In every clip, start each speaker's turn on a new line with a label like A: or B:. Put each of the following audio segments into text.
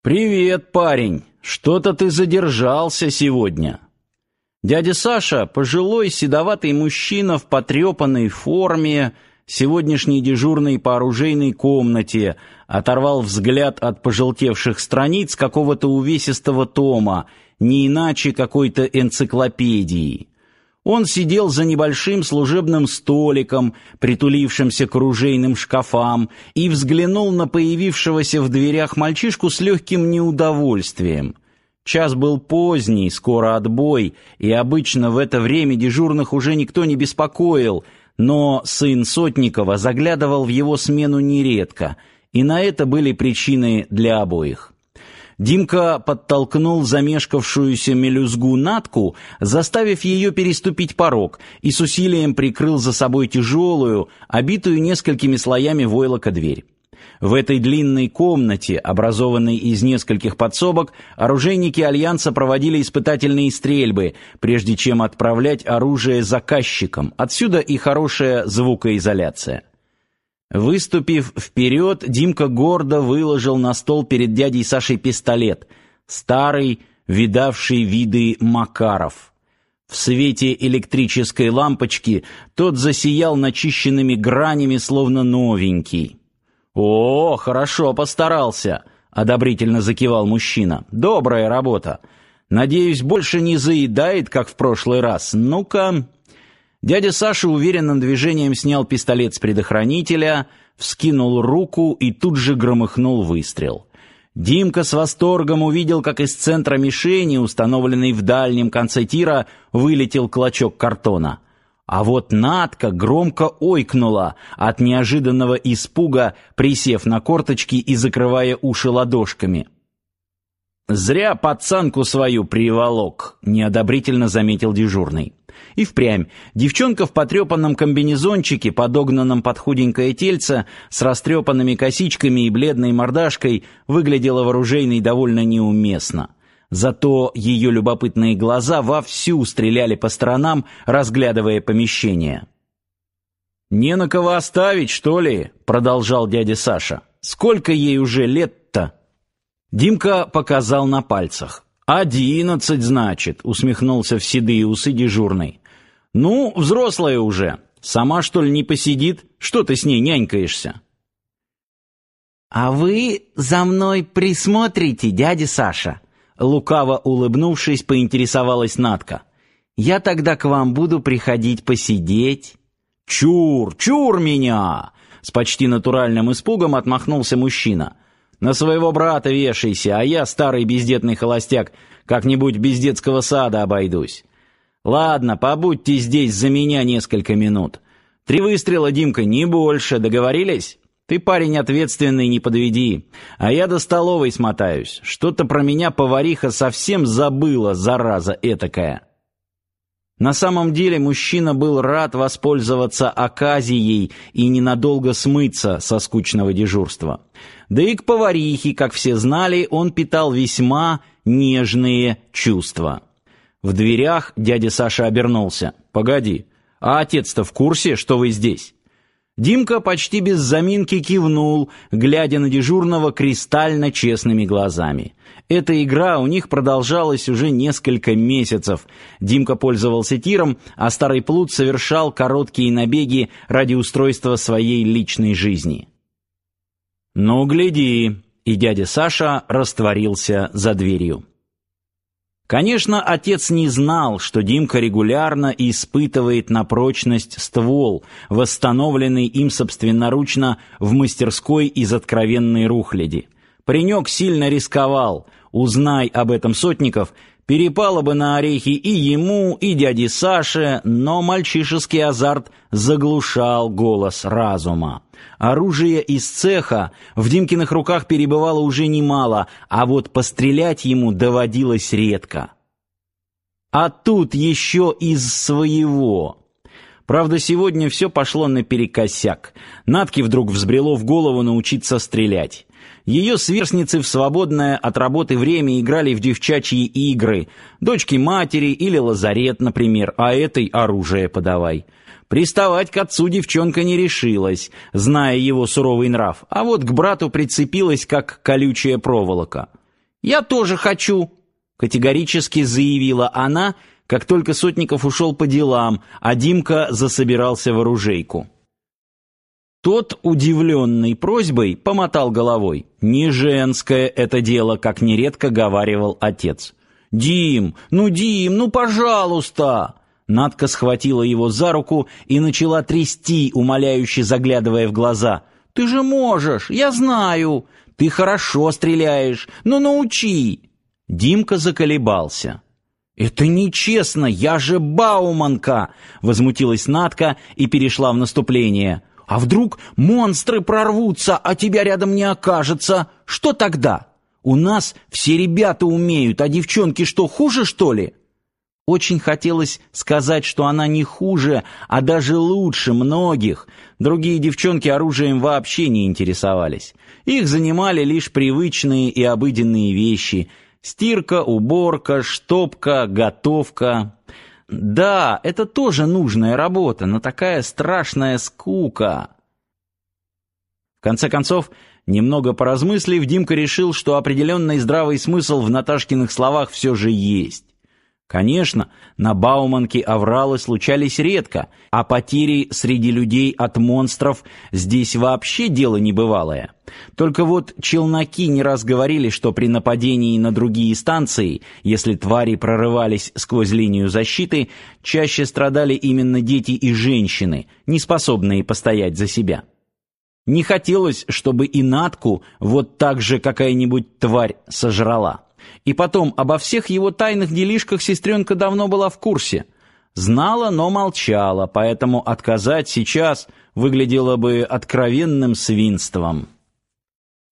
A: Привет, парень. Что-то ты задержался сегодня. Дядя Саша, пожилой седоватый мужчина в потрепанной форме, сегодняшней дежурной по оружейной комнате, оторвал взгляд от пожелтевших страниц какого-то увесистого тома, не иначе какой-то энциклопедии. Он сидел за небольшим служебным столиком, притулившимся к оружейным шкафам, и взглянул на появившегося в дверях мальчишку с легким неудовольствием. Час был поздний, скоро отбой, и обычно в это время дежурных уже никто не беспокоил, но сын Сотникова заглядывал в его смену нередко, и на это были причины для обоих. Димка подтолкнул замешкавшуюся мелюзгу Натку, заставив ее переступить порог, и с усилием прикрыл за собой тяжелую, обитую несколькими слоями войлока дверь. В этой длинной комнате, образованной из нескольких подсобок, оружейники Альянса проводили испытательные стрельбы, прежде чем отправлять оружие заказчикам. Отсюда и хорошая звукоизоляция. Выступив вперед, Димка гордо выложил на стол перед дядей Сашей пистолет, старый, видавший виды Макаров. В свете электрической лампочки тот засиял начищенными гранями, словно новенький. «О, хорошо постарался!» — одобрительно закивал мужчина. «Добрая работа. Надеюсь, больше не заедает, как в прошлый раз. Ну-ка...» Дядя Саша уверенным движением снял пистолет с предохранителя, вскинул руку и тут же громыхнул выстрел. Димка с восторгом увидел, как из центра мишени, установленной в дальнем конце тира, вылетел клочок картона. А вот Натка громко ойкнула от неожиданного испуга, присев на корточки и закрывая уши ладошками. «Зря пацанку свою приволок», — неодобрительно заметил дежурный. И впрямь, девчонка в потрепанном комбинезончике, подогнанном под худенькое тельце, с растрепанными косичками и бледной мордашкой, выглядела вооруженной довольно неуместно. Зато ее любопытные глаза вовсю стреляли по сторонам, разглядывая помещение. «Не на кого оставить, что ли?» — продолжал дядя Саша. «Сколько ей уже лет-то?» Димка показал на пальцах. «Одиннадцать, значит», — усмехнулся в седые усы дежурный. «Ну, взрослая уже. Сама, что ли, не посидит? Что ты с ней нянькаешься?»
B: «А вы за мной присмотрите, дядя Саша?» Лукаво улыбнувшись, поинтересовалась Натка. «Я тогда к вам буду приходить посидеть».
A: «Чур, чур меня!» С почти натуральным испугом отмахнулся мужчина. На своего брата вешайся, а я, старый бездетный холостяк, как-нибудь без детского сада обойдусь. Ладно, побудьте здесь за меня несколько минут. Три выстрела, Димка, не больше, договорились? Ты парень ответственный, не подведи. А я до столовой смотаюсь. Что-то про меня повариха совсем забыла, зараза этакая. На самом деле мужчина был рад воспользоваться оказией и ненадолго смыться со скучного дежурства. Да и к поварихе, как все знали, он питал весьма нежные чувства. В дверях дядя Саша обернулся. «Погоди, а отец-то в курсе, что вы здесь?» Димка почти без заминки кивнул, глядя на дежурного кристально честными глазами. Эта игра у них продолжалась уже несколько месяцев. Димка пользовался тиром, а старый плут совершал короткие набеги ради устройства своей личной жизни. «Ну, гляди!» И дядя Саша растворился за дверью. Конечно, отец не знал, что Димка регулярно испытывает на прочность ствол, восстановленный им собственноручно в мастерской из откровенной рухляди. Паренек сильно рисковал. Узнай об этом Сотников, перепало бы на орехи и ему, и дяде Саше, но мальчишеский азарт заглушал голос разума. Оружие из цеха в Димкиных руках перебывало уже немало, а вот пострелять ему доводилось редко. А тут еще из своего. Правда, сегодня все пошло наперекосяк. Натке вдруг взбрело в голову научиться стрелять. Ее сверстницы в свободное от работы время играли в девчачьи игры. Дочки матери или лазарет, например, а этой оружие подавай. Приставать к отцу девчонка не решилась, зная его суровый нрав, а вот к брату прицепилась, как колючая проволока.
B: «Я тоже хочу!» — категорически заявила она, как только Сотников ушел по делам, а Димка засобирался в оружейку. Тот, удивленный просьбой, помотал головой. «Не женское это дело», как нередко говаривал отец. «Дим, ну, Дим, ну, пожалуйста!» Надка схватила его за руку и начала трясти, умоляюще заглядывая в глаза. «Ты же можешь, я знаю! Ты хорошо стреляешь, ну научи!» Димка заколебался. «Это нечестно, я же Бауманка!» — возмутилась Надка и перешла в наступление. «А вдруг монстры прорвутся, а тебя рядом не окажется? Что тогда? У нас все ребята умеют, а девчонки что, хуже, что ли?» Очень хотелось сказать, что она не хуже, а даже лучше многих. Другие девчонки оружием вообще не интересовались. Их занимали лишь привычные и обыденные вещи — Стирка, уборка, штопка, готовка. Да, это тоже нужная работа, но такая страшная скука. В конце концов, немного поразмыслив, Димка решил, что определенный здравый смысл в Наташкиных словах все же есть. Конечно, на Бауманке авралы случались редко, а потери среди людей от монстров здесь вообще дело небывалое. Только вот челноки не раз говорили, что при нападении на другие станции, если твари прорывались сквозь линию защиты, чаще страдали именно дети и женщины, не способные постоять за себя. Не хотелось, чтобы и Натку вот так же какая-нибудь тварь сожрала. И потом, обо всех его тайных делишках сестренка давно была в курсе. Знала, но молчала, поэтому отказать сейчас выглядело бы откровенным свинством.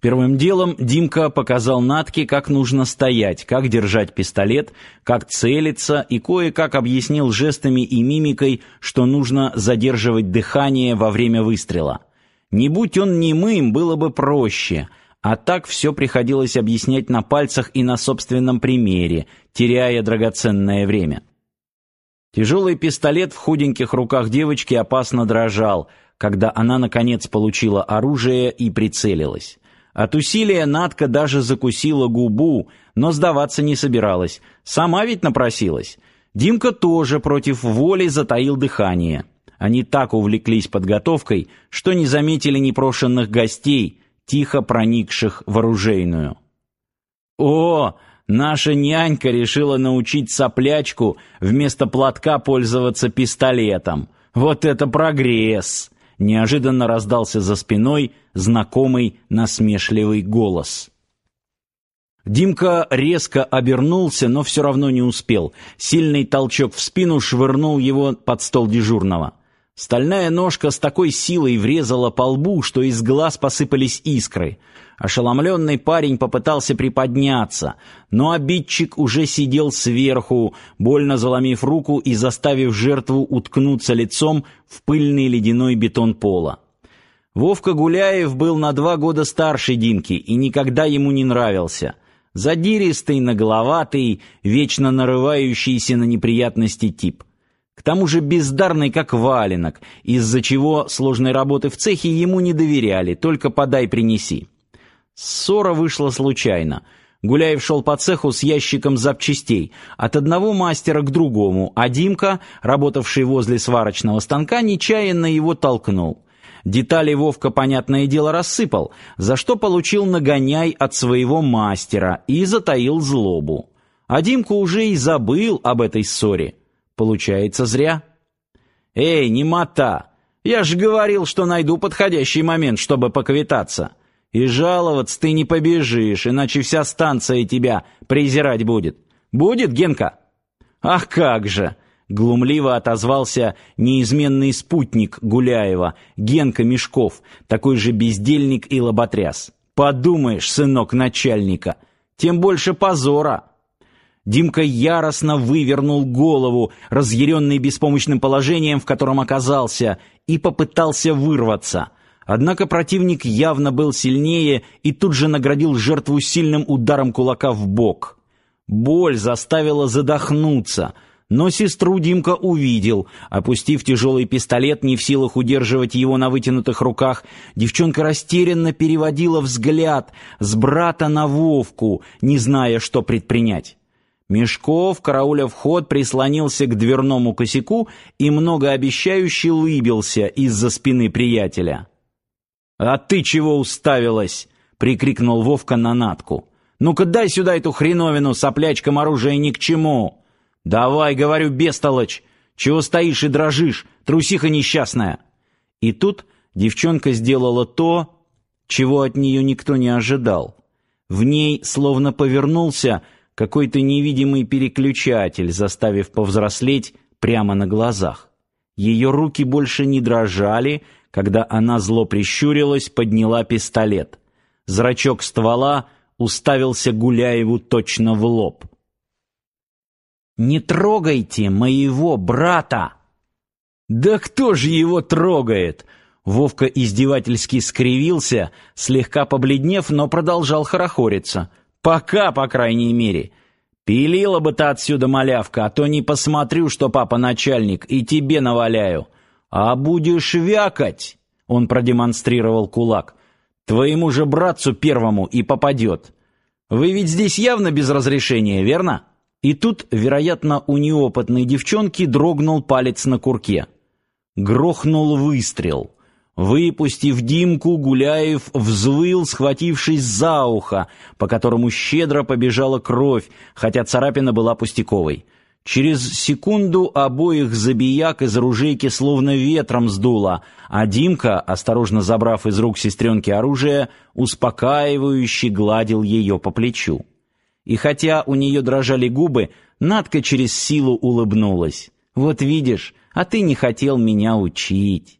B: Первым делом Димка показал Натке, как нужно стоять, как держать пистолет, как целиться и кое-как объяснил жестами и мимикой, что нужно задерживать дыхание во время выстрела. Не будь он немым, было бы проще — а так все приходилось объяснять на пальцах и на собственном примере, теряя драгоценное время. Тяжелый пистолет в худеньких руках девочки опасно дрожал, когда она, наконец, получила оружие и прицелилась. От усилия Надка даже закусила губу, но сдаваться не собиралась. Сама ведь напросилась. Димка тоже против воли затаил дыхание. Они так увлеклись подготовкой, что не заметили непрошенных гостей, тихо проникших в оружейную. «О, наша нянька решила научить соплячку вместо платка пользоваться пистолетом. Вот это прогресс!» Неожиданно раздался за спиной знакомый насмешливый голос. Димка резко обернулся, но все равно не успел. Сильный толчок в спину швырнул его под стол дежурного. Стальная ножка с такой силой врезала по лбу, что из глаз посыпались искры. Ошеломленный парень попытался приподняться, но обидчик уже сидел сверху, больно заломив руку и заставив жертву уткнуться лицом в пыльный ледяной бетон пола. Вовка Гуляев был на два года старше Димки и никогда ему не нравился. Задиристый, нагловатый, вечно нарывающийся на неприятности тип. К тому же бездарный, как валенок, из-за чего сложной работы в цехе ему не доверяли, только подай принеси. Ссора вышла случайно. Гуляев шел по цеху с ящиком запчастей, от одного мастера к другому, а Димка, работавший возле сварочного станка, нечаянно его толкнул. Детали Вовка, понятное дело, рассыпал, за что получил нагоняй от своего мастера и затаил злобу. А Димка уже и забыл об этой ссоре. Получается, зря. Эй, не мота! Я же говорил, что найду подходящий момент, чтобы поквитаться. И жаловаться ты не побежишь, иначе вся станция тебя презирать будет. Будет, Генка? Ах, как же! Глумливо отозвался неизменный спутник Гуляева, Генка Мешков, такой же бездельник и лоботряс. Подумаешь, сынок начальника, тем больше позора. Димка яростно вывернул голову, разъяренный беспомощным положением, в котором оказался, и попытался вырваться. Однако противник явно был сильнее и тут же наградил жертву сильным ударом кулака в бок. Боль заставила задохнуться,
A: Но сестру Димка увидел. Опустив тяжелый пистолет, не в силах удерживать его на вытянутых руках, девчонка растерянно переводила взгляд с брата на Вовку, не зная, что предпринять. Мешков, карауля вход, прислонился к дверному косяку и многообещающе лыбился из-за спины приятеля. «А ты чего уставилась?» — прикрикнул Вовка на Натку. «Ну-ка дай сюда эту хреновину, соплячкам оружия ни к чему!» «Давай, говорю, бестолочь! Чего стоишь и дрожишь, трусиха несчастная!» И тут девчонка сделала то, чего от нее никто не ожидал. В ней словно повернулся какой-то невидимый переключатель, заставив повзрослеть прямо на глазах. Ее руки больше не дрожали, когда она зло прищурилась, подняла пистолет. Зрачок ствола уставился Гуляеву точно в лоб. «Не трогайте моего брата!» «Да кто же его трогает?» Вовка издевательски скривился, слегка побледнев, но продолжал хорохориться. «Пока, по крайней мере. Пилила бы ты отсюда, малявка, а то не посмотрю, что папа начальник, и тебе наваляю. А будешь вякать!» Он продемонстрировал кулак. «Твоему же братцу первому и попадет. Вы ведь здесь явно без разрешения, верно?» И тут, вероятно, у неопытной девчонки дрогнул палец на курке. Грохнул выстрел. Выпустив Димку, Гуляев взвыл, схватившись за ухо, по которому щедро побежала кровь, хотя царапина была пустяковой. Через секунду обоих забияк из ружейки словно ветром сдуло, а Димка, осторожно забрав из рук сестренки оружие, успокаивающе гладил ее по плечу. И хотя у нее дрожали губы, Надка через силу улыбнулась. «Вот видишь, а ты не хотел меня учить».